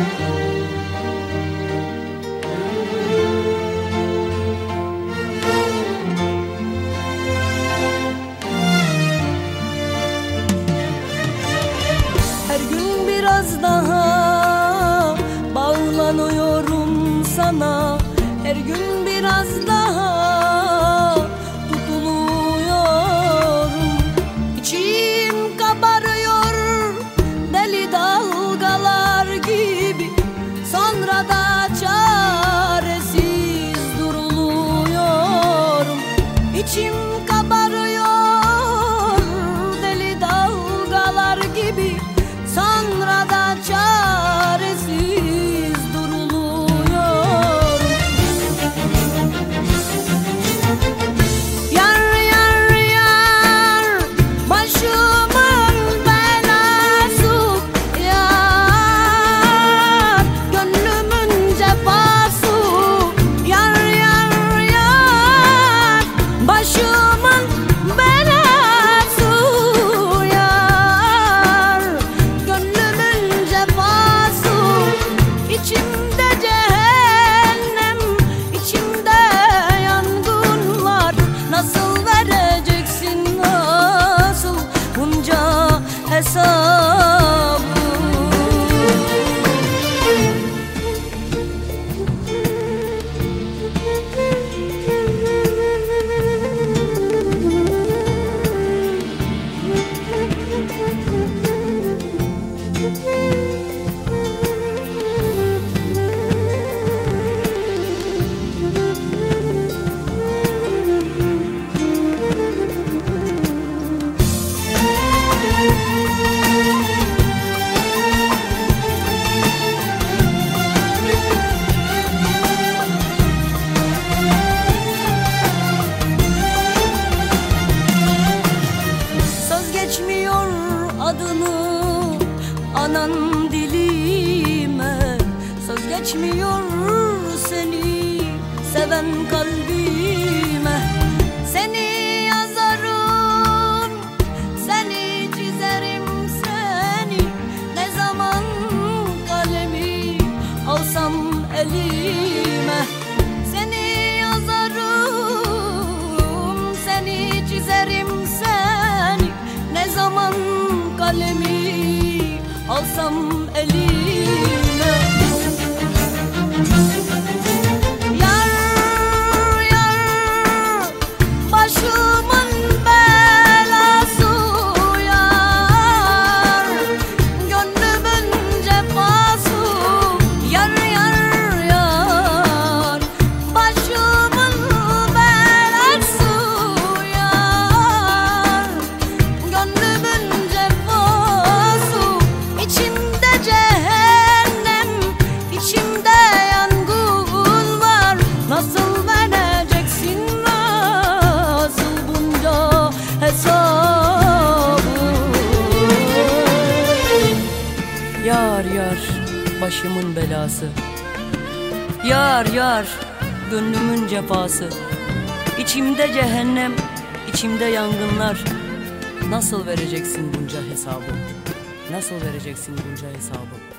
Her gün biraz daha bağlanıyorum sana. Her gün biraz daha so anan dilime Söz geçmiyor seni. Seven kalbime Tutsam elim başımın belası Yar yar gönlümün cefası İçimde cehennem, içimde yangınlar Nasıl vereceksin bunca hesabı? Nasıl vereceksin bunca hesabı?